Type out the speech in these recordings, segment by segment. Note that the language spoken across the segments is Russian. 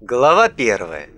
Глава первая.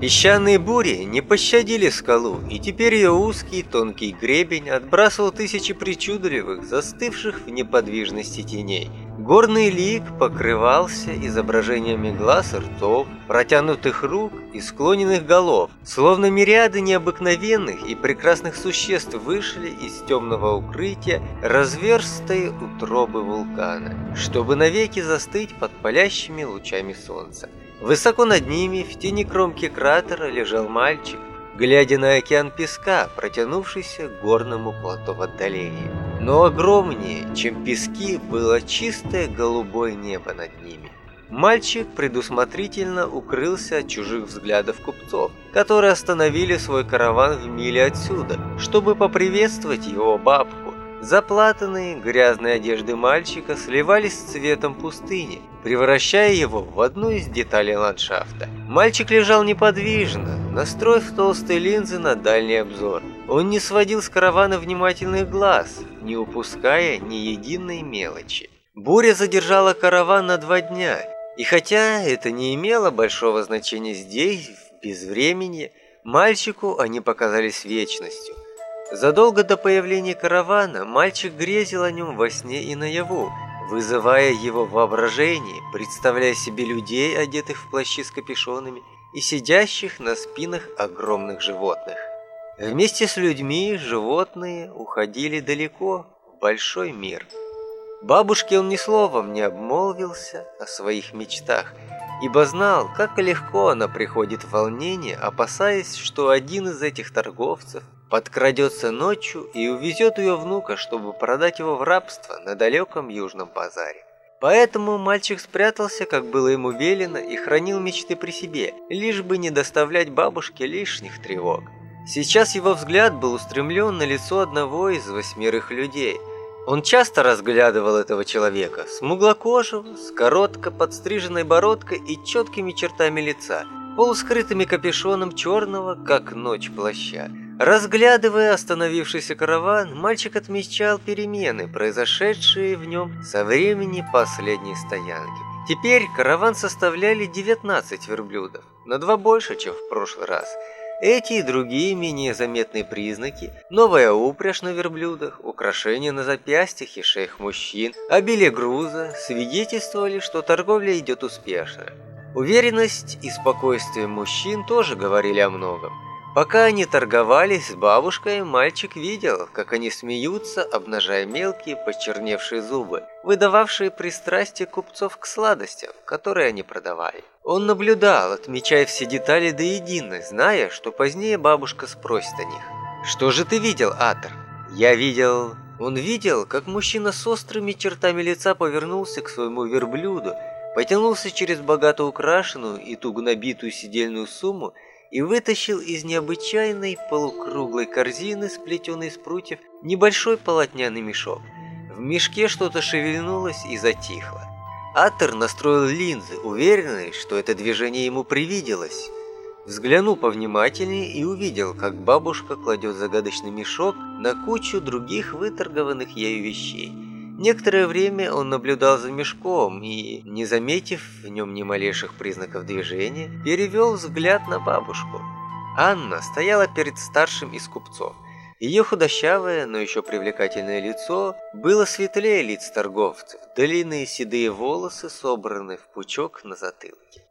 Песчаные бури не пощадили скалу, и теперь ее узкий тонкий гребень отбрасывал тысячи причудливых, застывших в неподвижности теней. Горный лик покрывался изображениями глаз и ртов, протянутых рук и склоненных голов, словно мириады необыкновенных и прекрасных существ вышли из темного укрытия разверстой утробы вулкана, чтобы навеки застыть под палящими лучами солнца. Высоко над ними, в тени кромки кратера, лежал мальчик, глядя на океан песка, протянувшийся к горному плато в отдалении. Но огромнее, чем пески, было чистое голубое небо над ними. Мальчик предусмотрительно укрылся от чужих взглядов купцов, которые остановили свой караван в миле отсюда, чтобы поприветствовать его бабку, Заплатанные грязные одежды мальчика сливались с цветом пустыни, превращая его в одну из деталей ландшафта. Мальчик лежал неподвижно, настроив толстые линзы на дальний обзор. Он не сводил с каравана внимательных глаз, не упуская ни единой мелочи. Буря задержала караван на два дня, и хотя это не имело большого значения здесь, в безвремени, мальчику они показались вечностью – Задолго до появления каравана мальчик грезил о нем во сне и наяву, вызывая его воображение, представляя себе людей, одетых в плащи с капюшонами и сидящих на спинах огромных животных. Вместе с людьми животные уходили далеко, в большой мир. Бабушке он ни словом не обмолвился о своих мечтах, ибо знал, как легко она приходит в волнение, опасаясь, что один из этих торговцев подкрадется ночью и увезет ее внука, чтобы продать его в рабство на далеком южном базаре. Поэтому мальчик спрятался, как было ему велено, и хранил мечты при себе, лишь бы не доставлять бабушке лишних тревог. Сейчас его взгляд был устремлен на лицо одного из восьмерых людей. Он часто разглядывал этого человека, смуглокожего, с коротко подстриженной бородкой и четкими чертами лица, полускрытыми капюшоном черного, как ночь плаща. Разглядывая остановившийся караван, мальчик отмечал перемены, произошедшие в нем со времени последней стоянки. Теперь караван составляли 19 верблюдов, на два больше, чем в прошлый раз. Эти и другие менее заметные признаки, новая упряжь на верблюдах, украшения на запястьях и шеях мужчин, обилие груза свидетельствовали, что торговля идет успешно. Уверенность и спокойствие мужчин тоже говорили о многом. Пока они торговались с бабушкой, мальчик видел, как они смеются, обнажая мелкие почерневшие зубы, выдававшие пристрастие купцов к сладостям, которые они продавали. Он наблюдал, отмечая все детали до единой, зная, что позднее бабушка спросит о них. «Что же ты видел, Атор?» «Я видел...» Он видел, как мужчина с острыми чертами лица повернулся к своему верблюду, потянулся через богато украшенную и туго набитую сидельную сумму и вытащил из необычайной полукруглой корзины, сплетенной из прутьев, небольшой полотняный мешок. В мешке что-то шевельнулось и затихло. Атер настроил линзы, уверенный, что это движение ему привиделось. Взглянул повнимательнее и увидел, как бабушка кладет загадочный мешок на кучу других выторгованных ею вещей – Некоторое время он наблюдал за мешком и, не заметив в нем ни малейших признаков движения, перевел взгляд на бабушку. Анна стояла перед старшим из купцов. Ее худощавое, но еще привлекательное лицо было светлее лиц торговцев, длинные седые волосы собраны в пучок на затылке.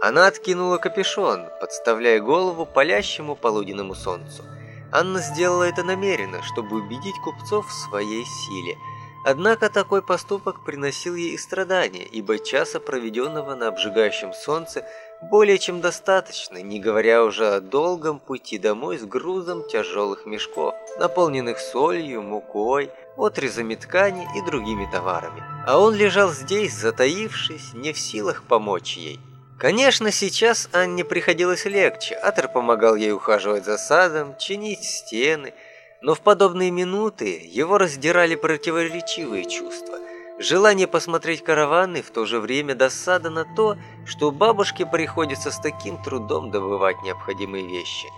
Она откинула капюшон, подставляя голову палящему полуденному солнцу. Анна сделала это намеренно, чтобы убедить купцов в своей силе – Однако такой поступок приносил ей и страдания, ибо часа, проведенного на обжигающем солнце, более чем достаточно, не говоря уже о долгом пути домой с грузом тяжелых мешков, наполненных солью, мукой, отрезами ткани и другими товарами. А он лежал здесь, затаившись, не в силах помочь ей. Конечно, сейчас Анне приходилось легче. Атер помогал ей ухаживать за садом, чинить стены – но в подобные минуты его раздирали противоречивые чувства. Желание посмотреть караваны, в то же время досада на то, что бабушке приходится с таким трудом добывать необходимые вещи.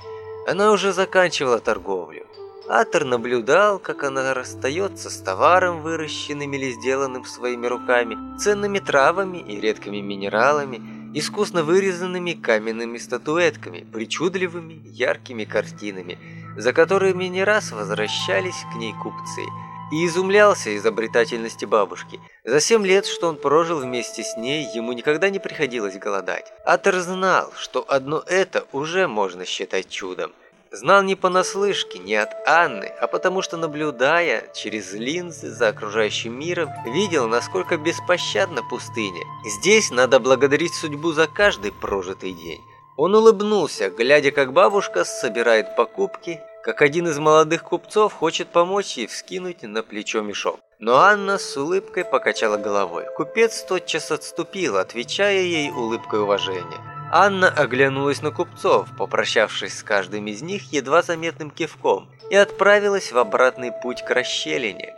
Она уже заканчивала торговлю. Атор наблюдал, как она расстается с товаром, выращенным или сделанным своими руками, ценными травами и редкими минералами, искусно вырезанными каменными статуэтками, причудливыми, яркими картинами, за которыми не раз возвращались к ней купцы. И изумлялся изобретательности бабушки. За семь лет, что он прожил вместе с ней, ему никогда не приходилось голодать. Атер знал, что одно это уже можно считать чудом. Знал не понаслышке, не от Анны, а потому что, наблюдая через линзы за окружающим миром, видел, насколько беспощадна пустыня. Здесь надо благодарить судьбу за каждый прожитый день. Он улыбнулся, глядя, как бабушка собирает покупки, как один из молодых купцов хочет помочь ей вскинуть на плечо мешок. Но Анна с улыбкой покачала головой. Купец тотчас отступил, отвечая ей улыбкой уважения. Анна оглянулась на купцов, попрощавшись с каждым из них едва заметным кивком, и отправилась в обратный путь к расщелине.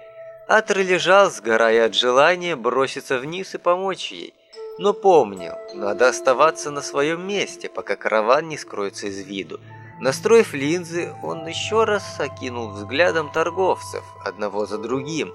Атр лежал, сгорая от желания броситься вниз и помочь ей, но помнил, надо оставаться на своем месте, пока караван не скроется из виду. Настроив линзы, он еще раз окинул взглядом торговцев, одного за другим,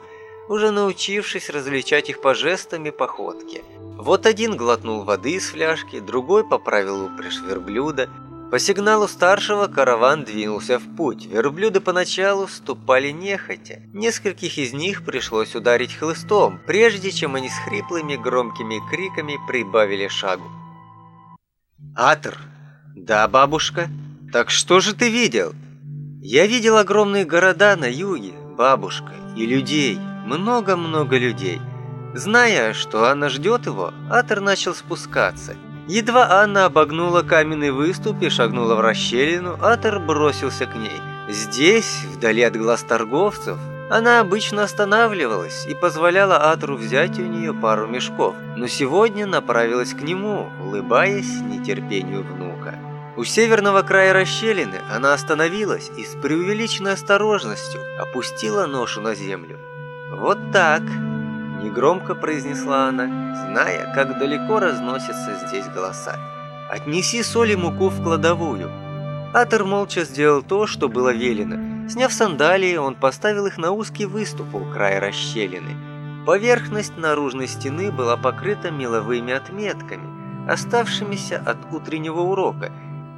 уже научившись различать их по жестам и походке – вот один глотнул воды из фляжки, другой поправил упряжь верблюда. По сигналу старшего караван двинулся в путь. Верблюды поначалу ступали нехотя. Нескольких из них пришлось ударить хлыстом, прежде чем они с хриплыми громкими криками прибавили шагу. «Атр! Да, бабушка? Так что же ты видел?» «Я видел огромные города на юге, бабушка, и людей, много-много людей». Зная, что Анна ждет его, Атер начал спускаться. Едва Анна обогнула каменный выступ и шагнула в расщелину, Атер бросился к ней. Здесь, вдали от глаз торговцев, она обычно останавливалась и позволяла Атру взять у нее пару мешков, но сегодня направилась к нему, улыбаясь нетерпению внука. У северного края расщелины она остановилась и с преувеличенной осторожностью опустила ношу на землю. «Вот так», Негромко произнесла она, зная, как далеко разносятся здесь голоса. «Отнеси соль и муку в кладовую». Атер молча сделал то, что было велено. Сняв сандалии, он поставил их на узкий выступ у края расщелины. Поверхность наружной стены была покрыта меловыми отметками, оставшимися от утреннего урока.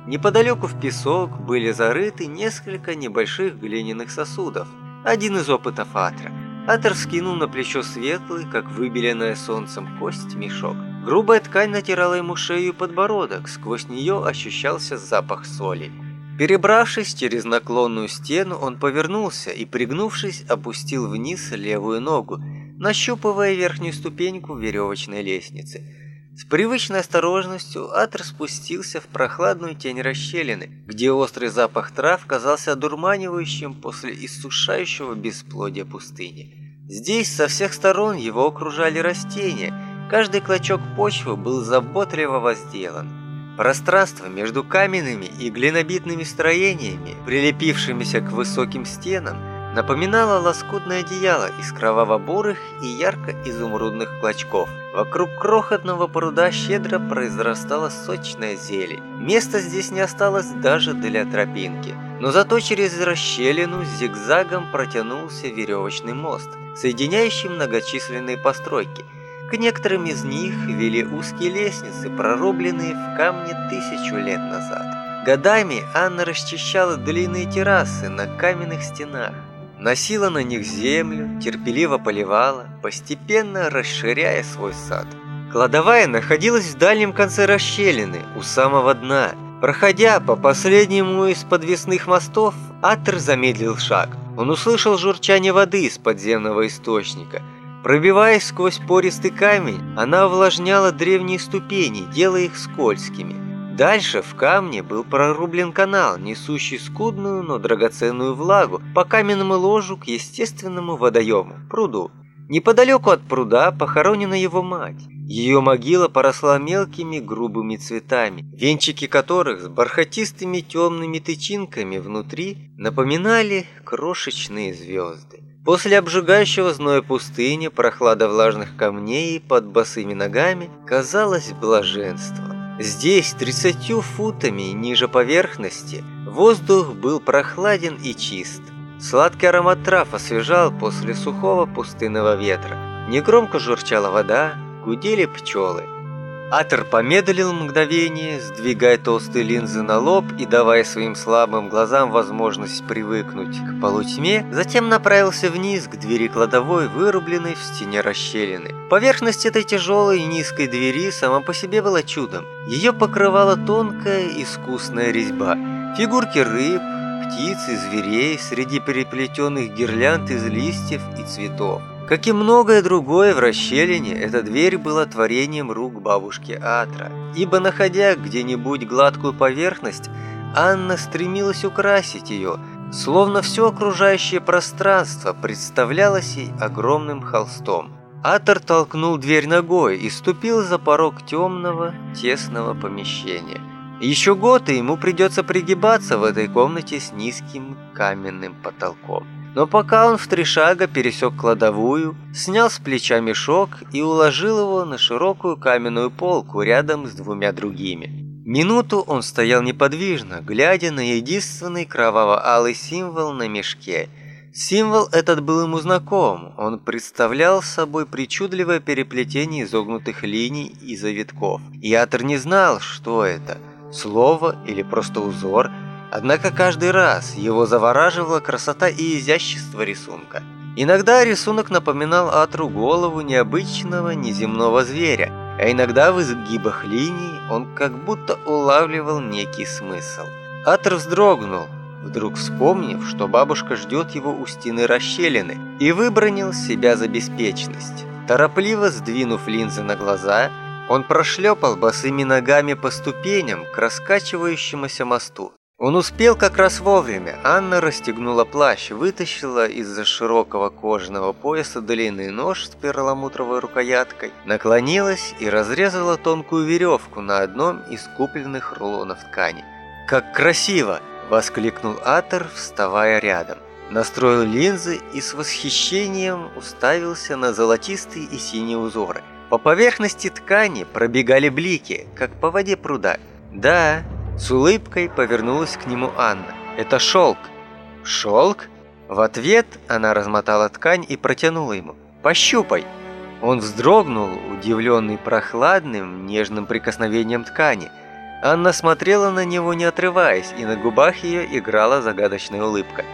Неподалеку в песок были зарыты несколько небольших глиняных сосудов. Один из опытов Атра – Атер скинул на плечо светлый, как выбеленная солнцем кость, мешок. Грубая ткань натирала ему шею и подбородок, сквозь нее ощущался запах соли. Перебравшись через наклонную стену, он повернулся и, пригнувшись, опустил вниз левую ногу, нащупывая верхнюю ступеньку веревочной лестницы. С привычной осторожностью Атр спустился в прохладную тень расщелины, где острый запах трав казался одурманивающим после иссушающего бесплодия пустыни. Здесь со всех сторон его окружали растения, каждый клочок почвы был заботливо возделан. Пространство между каменными и глинобитными строениями, прилепившимися к высоким стенам, напоминало лоскутное одеяло из кроваво-бурых и ярко-изумрудных клочков. Вокруг крохотного пруда щедро произрастала сочная зелень. Места здесь не осталось даже для тропинки. Но зато через расщелину зигзагом протянулся веревочный мост, соединяющий многочисленные постройки. К некоторым из них вели узкие лестницы, прорубленные в камне тысячу лет назад. Годами Анна расчищала длинные террасы на каменных стенах, носила на них землю, терпеливо поливала, постепенно расширяя свой сад. Кладовая находилась в дальнем конце расщелины, у самого дна. Проходя по последнему из подвесных мостов, Атер замедлил шаг. Он услышал журчание воды из подземного источника. Пробиваясь сквозь пористый камень, она увлажняла древние ступени, делая их скользкими. Дальше в камне был прорублен канал, несущий скудную, но драгоценную влагу по каменному ложу к естественному водоему, пруду. Неподалеку от пруда похоронена его мать. Ее могила поросла мелкими грубыми цветами, венчики которых с бархатистыми темными тычинками внутри напоминали крошечные звезды. После обжигающего зноя пустыни прохлада влажных камней под босыми ногами казалась блаженством. Здесь, 30 футами ниже поверхности, воздух был прохладен и чист. Сладкий аромат трав освежал после сухого пустынного ветра. Негромко журчала вода, гудели пчелы. Атер помедлил мгновение, сдвигая толстые линзы на лоб и давая своим слабым глазам возможность привыкнуть к полутьме, затем направился вниз к двери кладовой, вырубленной в стене расщелины. Поверхность этой тяжелой и низкой двери сама по себе была чудом. Ее покрывала тонкая искусная резьба. Фигурки рыб, птиц и зверей среди переплетенных гирлянд из листьев и цветов. Как и многое другое в расщелине, эта дверь была творением рук бабушки Атра. Ибо, находя где-нибудь гладкую поверхность, Анна стремилась украсить ее, словно все окружающее пространство представлялось ей огромным холстом. Атор толкнул дверь ногой и ступил за порог темного, тесного помещения. Еще год, и ему придется пригибаться в этой комнате с низким каменным потолком. Но пока он в три шага пересек кладовую, снял с плеча мешок и уложил его на широкую каменную полку рядом с двумя другими. Минуту он стоял неподвижно, глядя на единственный кроваво-алый символ на мешке. Символ этот был ему знаком, он представлял собой причудливое переплетение изогнутых линий и завитков. И Атор не знал, что это – слово или просто узор – Однако каждый раз его завораживала красота и изящество рисунка. Иногда рисунок напоминал Атру голову необычного неземного зверя, а иногда в изгибах линий он как будто улавливал некий смысл. Атр вздрогнул, вдруг вспомнив, что бабушка ждет его у стены расщелины, и выбронил себя за беспечность. Торопливо сдвинув линзы на глаза, он прошлепал босыми ногами по ступеням к раскачивающемуся мосту. Он успел как раз вовремя. Анна расстегнула плащ, вытащила из-за широкого кожаного пояса длинный нож с перламутровой рукояткой, наклонилась и разрезала тонкую веревку на одном из купленных рулонов ткани. «Как красиво!» – воскликнул Атер, вставая рядом. Настроил линзы и с восхищением уставился на золотистые и синие узоры. По поверхности ткани пробегали блики, как по воде пруда. Да, с улыбкой повернулась к нему Анна. «Это шелк!» «Шелк?» В ответ она размотала ткань и протянула ему. «Пощупай!» Он вздрогнул, удивленный прохладным, нежным прикосновением ткани. Анна смотрела на него, не отрываясь, и на губах ее играла загадочная улыбка.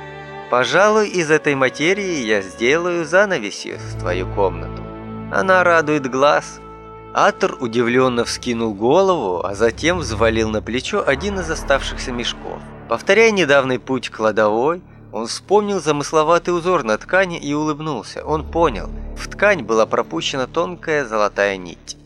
«Пожалуй, из этой материи я сделаю занавеси в твою комнату. Она радует глаз, Атор удивленно вскинул голову, а затем взвалил на плечо один из оставшихся мешков. Повторяя недавний путь к кладовой, он вспомнил замысловатый узор на ткани и улыбнулся. Он понял, в ткань была пропущена тонкая золотая нить.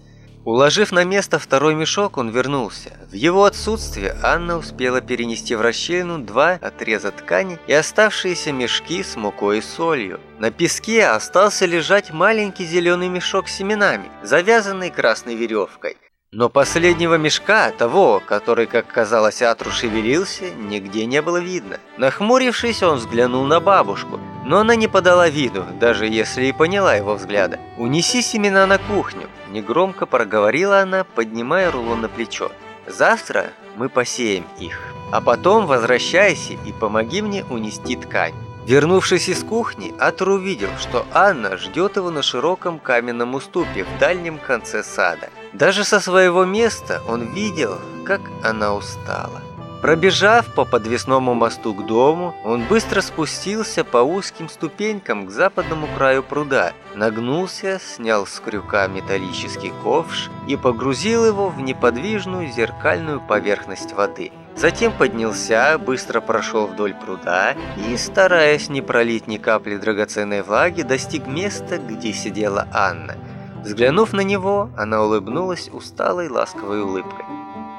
Уложив на место второй мешок, он вернулся. В его отсутствие Анна успела перенести в расщелину два отреза ткани и оставшиеся мешки с мукой и солью. На песке остался лежать маленький зеленый мешок с семенами, завязанный красной веревкой. Но последнего мешка, того, который, как казалось, Атру шевелился, нигде не было видно. Нахмурившись, он взглянул на бабушку, но она не подала виду, даже если и поняла его взгляда. «Унеси семена на кухню», – негромко проговорила она, поднимая рулон на плечо. «Завтра мы посеем их, а потом возвращайся и помоги мне унести ткань». Вернувшись из кухни, Атор увидел, что Анна ждет его на широком каменном уступе в дальнем конце сада. Даже со своего места он видел, как она устала. Пробежав по подвесному мосту к дому, он быстро спустился по узким ступенькам к западному краю пруда, нагнулся, снял с крюка металлический ковш и погрузил его в неподвижную зеркальную поверхность воды – Затем поднялся, быстро прошел вдоль пруда и, стараясь не пролить ни капли драгоценной влаги, достиг места, где сидела Анна. Взглянув на него, она улыбнулась усталой ласковой улыбкой.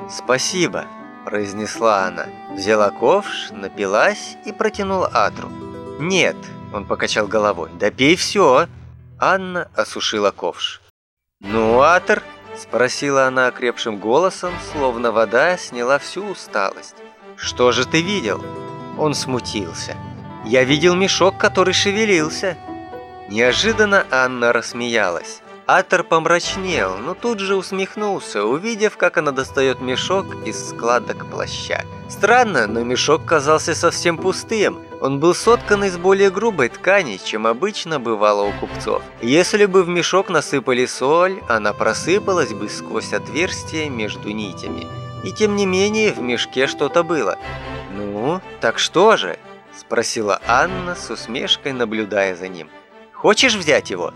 «Спасибо», – произнесла она. Взяла ковш, напилась и протянула Атру. «Нет», – он покачал головой, – «да пей все». Анна осушила ковш. «Ну, Атр», Спросила она окрепшим голосом, словно вода сняла всю усталость. «Что же ты видел?» Он смутился. «Я видел мешок, который шевелился». Неожиданно Анна рассмеялась. Атор помрачнел, но тут же усмехнулся, увидев, как она достает мешок из складок плаща. Странно, но мешок казался совсем пустым. Он был соткан из более грубой ткани, чем обычно бывало у купцов. Если бы в мешок насыпали соль, она просыпалась бы сквозь отверстие между нитями. И тем не менее в мешке что-то было. «Ну, так что же?» – спросила Анна с усмешкой, наблюдая за ним. «Хочешь взять его?»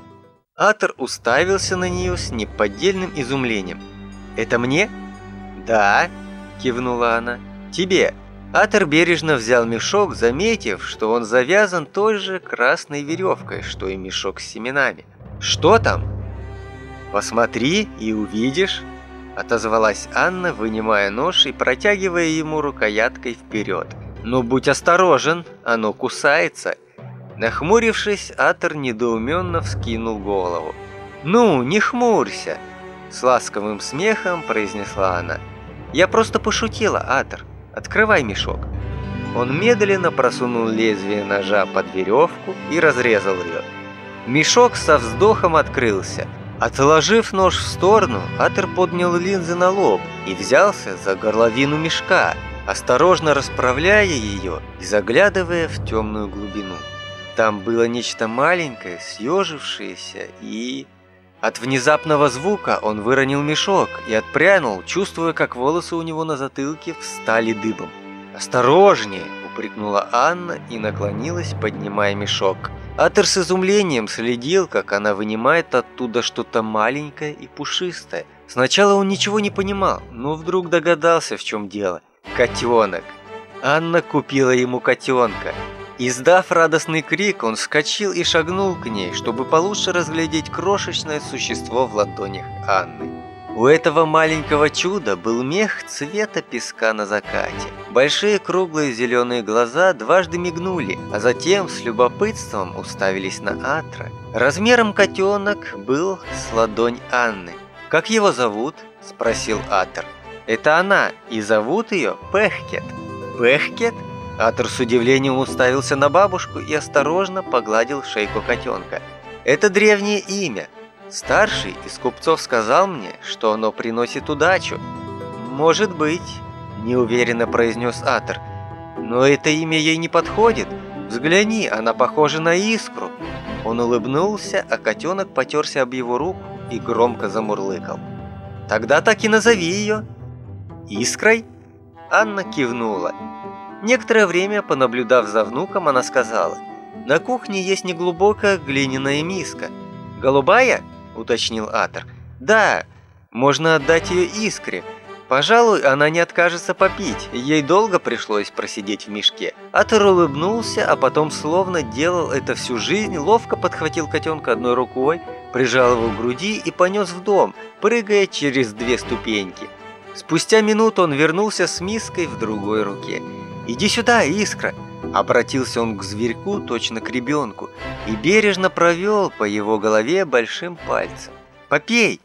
Атор уставился на нее с неподдельным изумлением. «Это мне?» «Да», – кивнула она. «Тебе». Атор бережно взял мешок, заметив, что он завязан той же красной веревкой, что и мешок с семенами. «Что там?» «Посмотри и увидишь», – отозвалась Анна, вынимая нож и протягивая ему рукояткой вперед. «Ну будь осторожен, оно кусается». Нахмурившись, Атор недоуменно вскинул голову. «Ну, не хмурься!» С ласковым смехом произнесла она. «Я просто пошутила, Атор. Открывай мешок». Он медленно просунул лезвие ножа под веревку и разрезал ее. Мешок со вздохом открылся. Отложив нож в сторону, Атер поднял линзы на лоб и взялся за горловину мешка, осторожно расправляя ее и заглядывая в темную глубину. Там было нечто маленькое, съежившееся и... От внезапного звука он выронил мешок и отпрянул, чувствуя, как волосы у него на затылке встали дыбом. «Осторожнее!» – упрекнула Анна и наклонилась, поднимая мешок. Атер с изумлением следил, как она вынимает оттуда что-то маленькое и пушистое. Сначала он ничего не понимал, но вдруг догадался, в чем дело. Котенок. Анна купила ему котенка. Издав радостный крик, он вскочил и шагнул к ней, чтобы получше разглядеть крошечное существо в ладонях Анны. У этого маленького чуда был мех цвета песка на закате. Большие круглые зеленые глаза дважды мигнули, а затем с любопытством уставились на Атра. Размером котенок был с ладонь Анны. «Как его зовут?» – спросил Атр. «Это она, и зовут ее Пехкет». «Пехкет?» Атор с удивлением уставился на бабушку и осторожно погладил шейку котенка. «Это древнее имя. Старший из купцов сказал мне, что оно приносит удачу». «Может быть», – неуверенно произнес Атор. «Но это имя ей не подходит. Взгляни, она похожа на искру». Он улыбнулся, а котенок потерся об его руку и громко замурлыкал. «Тогда так и назови ее». «Искрой?» Анна кивнула. Некоторое время, понаблюдав за внуком, она сказала, «На кухне есть неглубокая глиняная миска». «Голубая?» – уточнил Атор. «Да, можно отдать ее искре. Пожалуй, она не откажется попить, ей долго пришлось просидеть в мешке». Атор улыбнулся, а потом словно делал это всю жизнь, ловко подхватил котенка одной рукой, прижал его к груди и понес в дом, прыгая через две ступеньки. Спустя минуту он вернулся с миской в другой руке – «Иди сюда, Искра!» Обратился он к зверьку, точно к ребенку, и бережно провел по его голове большим пальцем. «Попей!»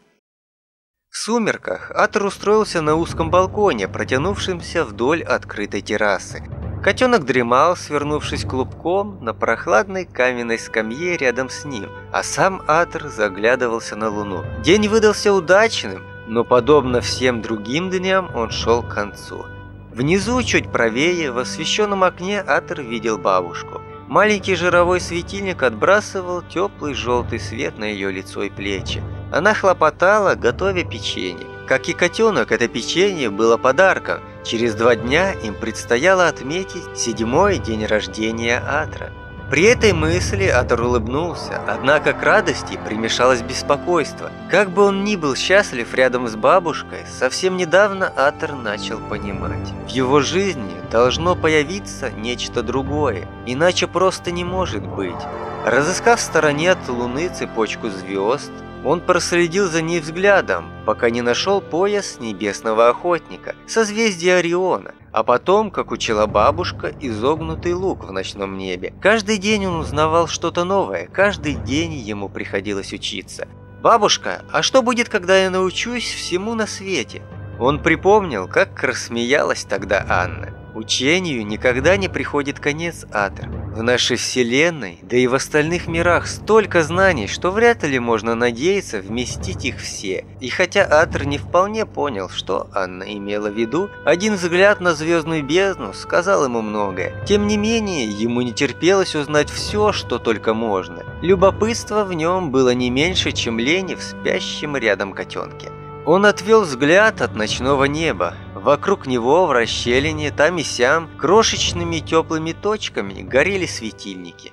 В сумерках Атор устроился на узком балконе, протянувшемся вдоль открытой террасы. Котенок дремал, свернувшись клубком на прохладной каменной скамье рядом с ним, а сам Атор заглядывался на луну. День выдался удачным, но, подобно всем другим дням, он шел к концу. Внизу, чуть правее, в освещенном окне Атер видел бабушку. Маленький жировой светильник отбрасывал теплый желтый свет на ее лицо и плечи. Она хлопотала, готовя печенье. Как и котенок, это печенье было подарком. Через два дня им предстояло отметить седьмой день рождения Атра. При этой мысли Атор улыбнулся, однако к радости примешалось беспокойство. Как бы он ни был счастлив рядом с бабушкой, совсем недавно Атор начал понимать. В его жизни должно появиться нечто другое, иначе просто не может быть. Разыскав в стороне от Луны цепочку звезд, он проследил за ней взглядом, пока не нашел пояс небесного охотника, созвездие Ориона, а потом, как учила бабушка, изогнутый лук в ночном небе. Каждый день он узнавал что-то новое, каждый день ему приходилось учиться. «Бабушка, а что будет, когда я научусь всему на свете?» Он припомнил, как рассмеялась тогда Анна. Учению никогда не приходит конец, Атер. В нашей Вселенной, да и в остальных мирах столько знаний, что вряд ли можно надеяться вместить их все. И хотя Атер не вполне понял, что Анна имела в виду, один взгляд на звездную бездну сказал ему многое. Тем не менее, ему не терпелось узнать все, что только можно. Любопытство в нем было не меньше, чем лени в спящем рядом котенке. Он отвел взгляд от ночного неба. Вокруг него в расщелине, там и сям, крошечными теплыми точками горели светильники.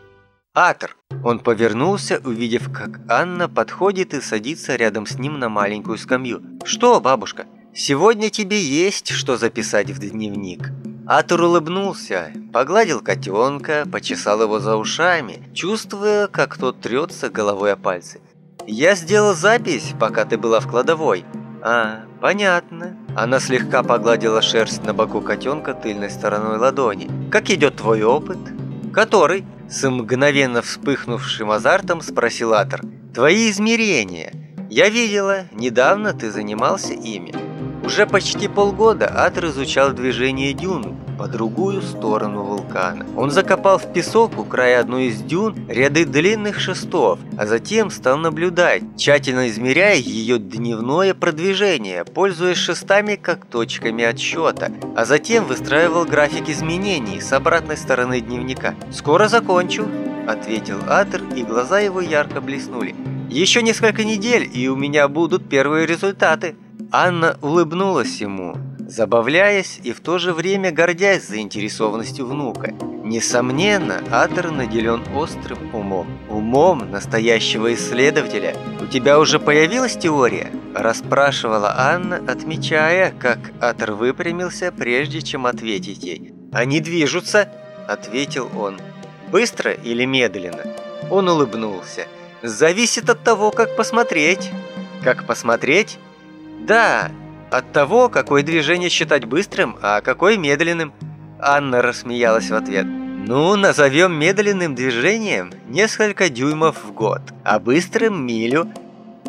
«Атор!» Он повернулся, увидев, как Анна подходит и садится рядом с ним на маленькую скамью. «Что, бабушка? Сегодня тебе есть что записать в дневник». Атор улыбнулся, погладил котенка, почесал его за ушами, чувствуя, как тот трется головой о пальцы. «Я сделал запись, пока ты была в кладовой. «А, понятно». Она слегка погладила шерсть на боку котенка тыльной стороной ладони. «Как идет твой опыт?» «Который?» С мгновенно вспыхнувшим азартом спросил Атор. «Твои измерения. Я видела, недавно ты занимался ими». Уже почти полгода Атор изучал движение дюн по другую сторону вулкана. Он закопал в песок у края одной из дюн ряды длинных шестов, а затем стал наблюдать, тщательно измеряя ее дневное продвижение, пользуясь шестами как точками отсчета, а затем выстраивал график изменений с обратной стороны дневника. «Скоро закончу», – ответил Атер, и глаза его ярко блеснули. «Еще несколько недель, и у меня будут первые результаты». Анна улыбнулась ему, забавляясь и в то же время гордясь заинтересованностью внука. Несомненно, Атер наделен острым умом. Умом настоящего исследователя. «У тебя уже появилась теория?» – расспрашивала Анна, отмечая, как Атер выпрямился, прежде чем ответить ей. «Они движутся!» – ответил он. «Быстро или медленно?» Он улыбнулся. «Зависит от того, как посмотреть». «Как посмотреть?» «Да, от того, какое движение считать быстрым, а какое медленным». Анна рассмеялась в ответ. «Ну, назовем медленным движением несколько дюймов в год, а быстрым – милю.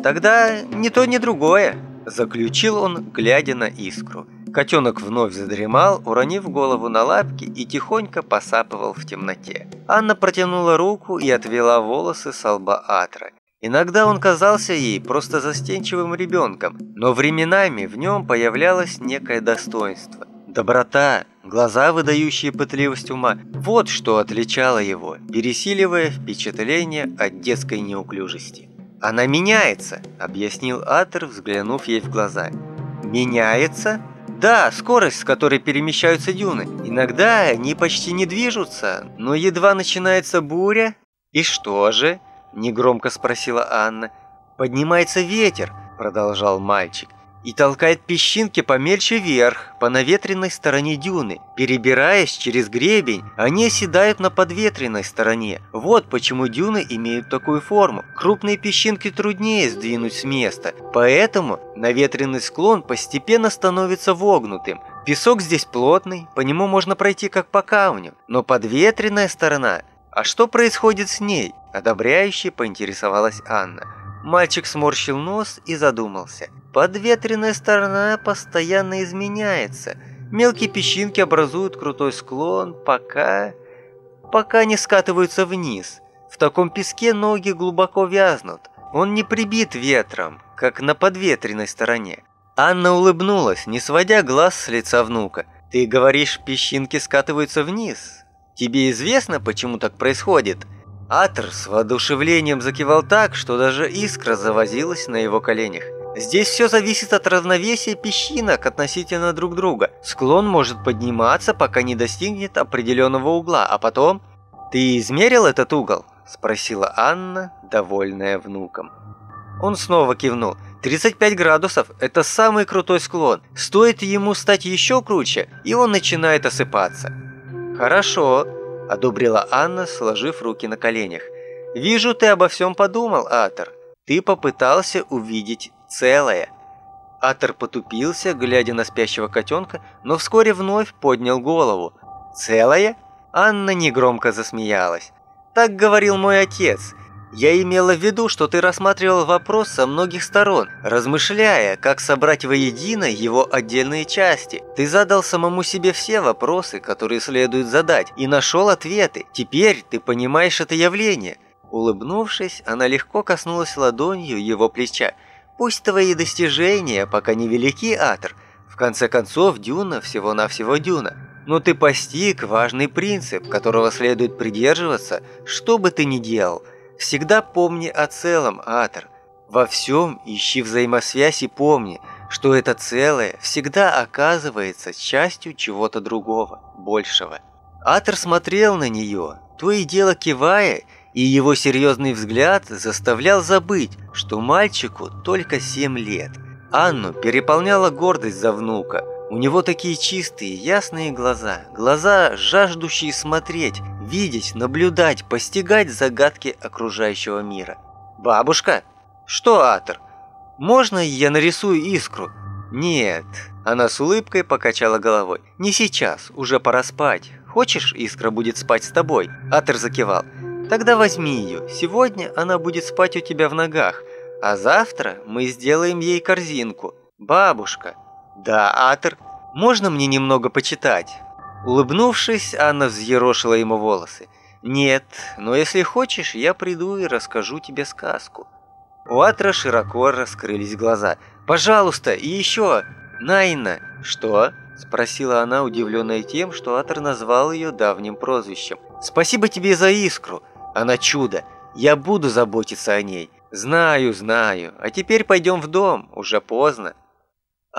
Тогда ни то, ни другое», – заключил он, глядя на искру. Котенок вновь задремал, уронив голову на лапки и тихонько посапывал в темноте. Анна протянула руку и отвела волосы с лба Атра. Иногда он казался ей просто застенчивым ребенком, но временами в нем появлялось некое достоинство. Доброта, глаза, выдающие пытливость ума – вот что отличало его, пересиливая впечатление от детской неуклюжести. «Она меняется», – объяснил Атер, взглянув ей в глаза. «Меняется?» Да, скорость, с которой перемещаются дюны. Иногда они почти не движутся, но едва начинается буря. И что же? Негромко спросила Анна. «Поднимается ветер», – продолжал мальчик, «и толкает песчинки помельче вверх, по наветренной стороне дюны. Перебираясь через гребень, они оседают на подветренной стороне. Вот почему дюны имеют такую форму. Крупные песчинки труднее сдвинуть с места, поэтому наветренный склон постепенно становится вогнутым. Песок здесь плотный, по нему можно пройти как по камню, но подветренная сторона – а что происходит с ней? Одобряюще поинтересовалась Анна. Мальчик сморщил нос и задумался. Подветренная сторона постоянно изменяется. Мелкие песчинки образуют крутой склон, пока... пока не скатываются вниз. В таком песке ноги глубоко вязнут. Он не прибит ветром, как на подветренной стороне. Анна улыбнулась, не сводя глаз с лица внука. «Ты говоришь, песчинки скатываются вниз? Тебе известно, почему так происходит?» Атр с воодушевлением закивал так, что даже искра завозилась на его коленях. Здесь все зависит от равновесия песчинок относительно друг друга. Склон может подниматься, пока не достигнет определенного угла, а потом... «Ты измерил этот угол?» – спросила Анна, довольная внуком. Он снова кивнул. 35 градусов – это самый крутой склон. Стоит ему стать еще круче, и он начинает осыпаться. «Хорошо», – одобрила Анна, сложив руки на коленях. «Вижу, ты обо всем подумал, Атор. Ты попытался увидеть целое». Атор потупился, глядя на спящего котенка, но вскоре вновь поднял голову. «Целое?» Анна негромко засмеялась. «Так говорил мой отец. Я имела в виду, что ты рассматривал вопрос со многих сторон, размышляя, как собрать воедино его отдельные части. Ты задал самому себе все вопросы, которые следует задать, и нашел ответы. Теперь ты понимаешь это явление. Улыбнувшись, она легко коснулась ладонью его плеча. «Пусть твои достижения пока не велики, Атр. В конце концов, Дюна всего-навсего Дюна. Но ты постиг важный принцип, которого следует придерживаться, что бы ты ни делал – Всегда помни о целом, Атор. Во всем ищи взаимосвязь и помни, что это целое всегда оказывается частью чего-то другого, большего. Атор смотрел на нее, то и дело кивая, и его серьезный взгляд заставлял забыть, что мальчику только семь лет. Анну переполняла гордость за внука. У него такие чистые, ясные глаза, глаза, жаждущие смотреть, видеть, наблюдать, постигать загадки окружающего мира. «Бабушка?» «Что, Атор? Можно я нарисую искру?» «Нет». Она с улыбкой покачала головой. «Не сейчас, уже пора спать. Хочешь, искра будет спать с тобой?» Атор закивал. «Тогда возьми ее. Сегодня она будет спать у тебя в ногах, а завтра мы сделаем ей корзинку. Бабушка». «Да, Атор. Можно мне немного почитать?» Улыбнувшись, Анна взъерошила ему волосы. «Нет, но если хочешь, я приду и расскажу тебе сказку». У Атра широко раскрылись глаза. «Пожалуйста, и еще! Найна!» «Что?» – спросила она, удивленная тем, что Атр назвал ее давним прозвищем. «Спасибо тебе за искру! Она чудо! Я буду заботиться о ней!» «Знаю, знаю. А теперь пойдем в дом. Уже поздно».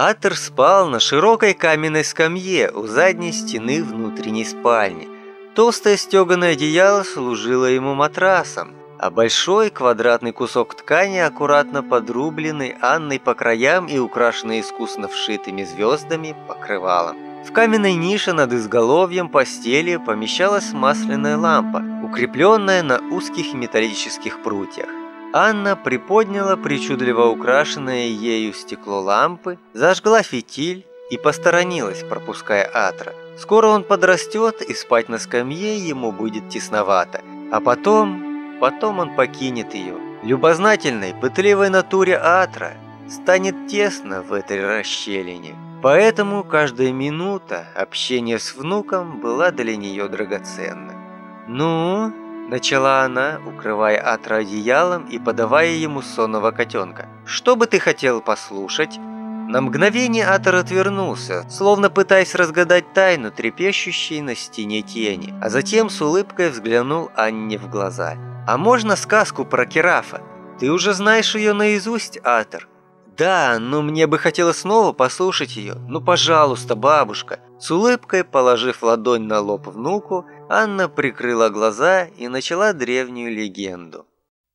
Атер спал на широкой каменной скамье у задней стены внутренней спальни. Толстое стеганое одеяло служило ему матрасом, а большой квадратный кусок ткани, аккуратно подрубленный Анной по краям и украшенный искусно вшитыми звездами, покрывалом. В каменной нише над изголовьем постели помещалась масляная лампа, укрепленная на узких металлических прутьях. Анна приподняла причудливо украшенное ею стекло лампы, зажгла фитиль и посторонилась, пропуская Атра. Скоро он подрастет, и спать на скамье ему будет тесновато. А потом, потом он покинет ее. Любознательной, пытливой натуре Атра станет тесно в этой расщелине. Поэтому каждая минута общения с внуком была для нее драгоценна. «Ну, Начала она, укрывая Атра одеялом и подавая ему сонного котенка. «Что бы ты хотел послушать?» На мгновение Атор отвернулся, словно пытаясь разгадать тайну, трепещущей на стене тени, а затем с улыбкой взглянул Анне в глаза. «А можно сказку про Керафа? Ты уже знаешь ее наизусть, Атор?» «Да, но мне бы хотелось снова послушать ее. Ну, пожалуйста, бабушка». С улыбкой, положив ладонь на лоб внуку, Анна прикрыла глаза и начала древнюю легенду.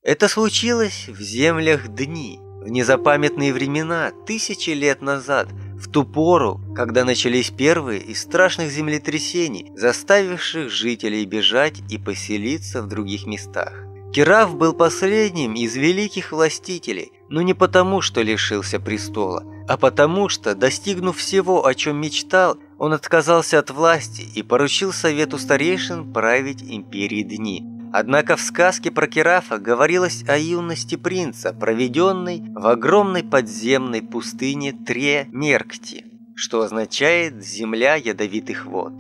Это случилось в землях Дни, в незапамятные времена, тысячи лет назад, в ту пору, когда начались первые из страшных землетрясений, заставивших жителей бежать и поселиться в других местах. Кераф был последним из великих властителей, но не потому, что лишился престола, а потому что, достигнув всего, о чем мечтал, он отказался от власти и поручил совету старейшин править империей дни. Однако в сказке про Керафа говорилось о юности принца, проведенной в огромной подземной пустыне Тре-Меркти, что означает «земля ядовитых вод».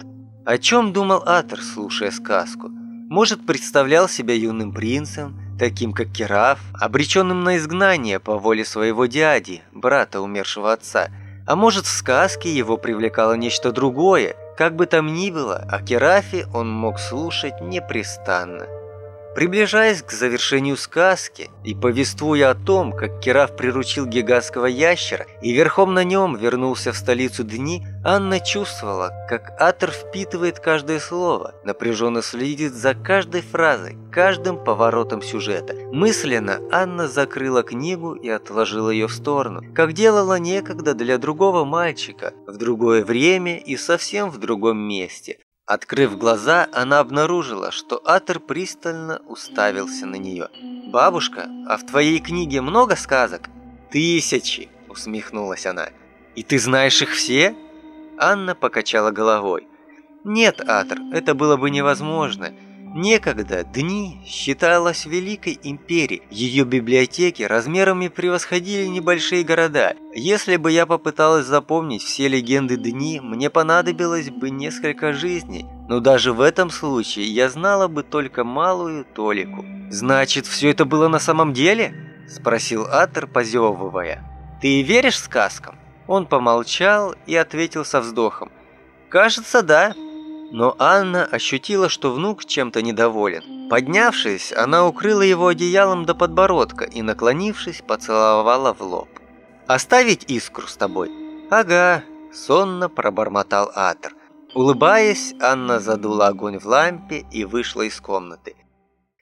О чем думал Атор, слушая сказку? Может, представлял себя юным принцем, таким как Кераф, обреченным на изгнание по воле своего дяди, брата умершего отца. А может, в сказке его привлекало нечто другое, как бы там ни было, о Керафе он мог слушать непрестанно. Приближаясь к завершению сказки и повествуя о том, как Кераф приручил гигантского ящера и верхом на нем вернулся в столицу дни, Анна чувствовала, как Атор впитывает каждое слово, напряженно следит за каждой фразой, каждым поворотом сюжета. Мысленно Анна закрыла книгу и отложила ее в сторону, как делала некогда для другого мальчика, в другое время и совсем в другом месте, Открыв глаза, она обнаружила, что Атер пристально уставился на нее. «Бабушка, а в твоей книге много сказок?» «Тысячи!» – усмехнулась она. «И ты знаешь их все?» Анна покачала головой. «Нет, Атер, это было бы невозможно. Некогда Дни считалась великой империей. Ее библиотеки размерами превосходили небольшие города. Если бы я попыталась запомнить все легенды Дни, мне понадобилось бы несколько жизней. Но даже в этом случае я знала бы только малую толику. «Значит, все это было на самом деле?» – спросил Атер, позевывая. «Ты веришь сказкам?» Он помолчал и ответил со вздохом. «Кажется, да». Но Анна ощутила, что внук чем-то недоволен. Поднявшись, она укрыла его одеялом до подбородка и, наклонившись, поцеловала в лоб. «Оставить искру с тобой?» «Ага», – сонно пробормотал Атер. Улыбаясь, Анна задула огонь в лампе и вышла из комнаты.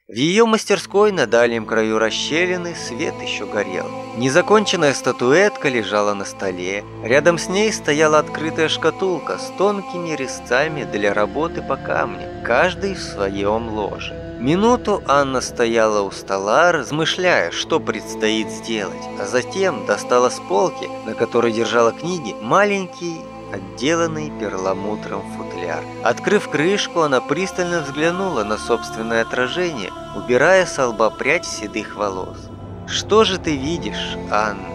В ее мастерской на дальнем краю расщелины свет еще горел. Незаконченная статуэтка лежала на столе. Рядом с ней стояла открытая шкатулка с тонкими резцами для работы по камню, каждый в своем ложе. Минуту Анна стояла у стола, размышляя, что предстоит сделать, а затем достала с полки, на которой держала книги, маленький отделанный перламутром футляр. Открыв крышку, она пристально взглянула на собственное отражение, убирая с лба прядь седых волос. «Что же ты видишь, Анна?»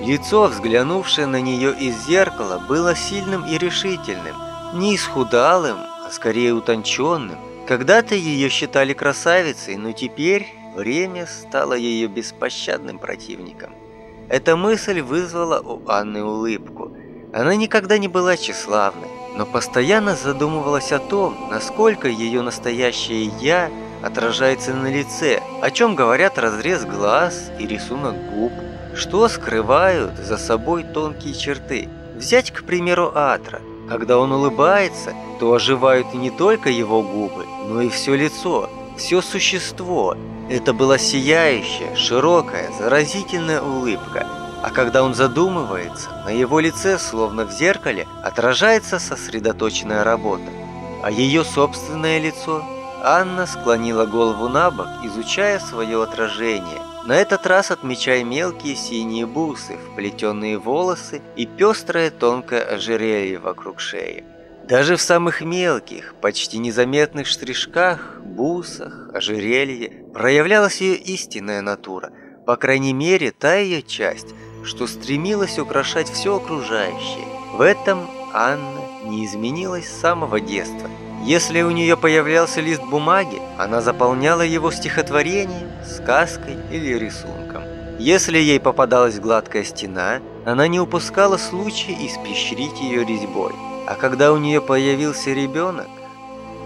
Лицо, взглянувшее на нее из зеркала, было сильным и решительным, не исхудалым, а скорее утонченным. Когда-то ее считали красавицей, но теперь время стало ее беспощадным противником. Эта мысль вызвала у Анны улыбку – она никогда не была тщеславной, но постоянно задумывалась о том, насколько ее настоящее «я» отражается на лице, о чем говорят разрез глаз и рисунок губ, что скрывают за собой тонкие черты. Взять, к примеру, Атра. Когда он улыбается, то оживают не только его губы, но и все лицо, все существо. Это была сияющая, широкая, заразительная улыбка – а когда он задумывается, на его лице, словно в зеркале, отражается сосредоточенная работа. А ее собственное лицо? Анна склонила голову на бок, изучая свое отражение, на этот раз отмечая мелкие синие бусы, вплетенные волосы и пестрое тонкое ожерелье вокруг шеи. Даже в самых мелких, почти незаметных штришках, бусах, ожерелье проявлялась ее истинная натура, по крайней мере, та ее часть, что стремилась украшать все окружающее. В этом Анна не изменилась с самого детства. Если у нее появлялся лист бумаги, она заполняла его стихотворением, сказкой или рисунком. Если ей попадалась гладкая стена, она не упускала случая испещрить ее резьбой. А когда у нее появился ребенок,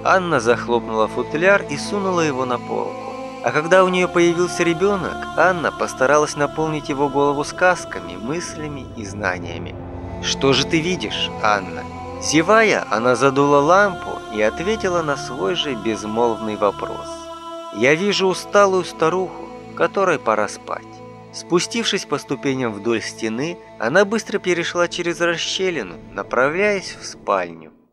Анна захлопнула футляр и сунула его на полку. А когда у нее появился ребенок, Анна постаралась наполнить его голову сказками, мыслями и знаниями. «Что же ты видишь, Анна?» Зевая, она задула лампу и ответила на свой же безмолвный вопрос. «Я вижу усталую старуху, которой пора спать». Спустившись по ступеням вдоль стены, она быстро перешла через расщелину, направляясь в спальню.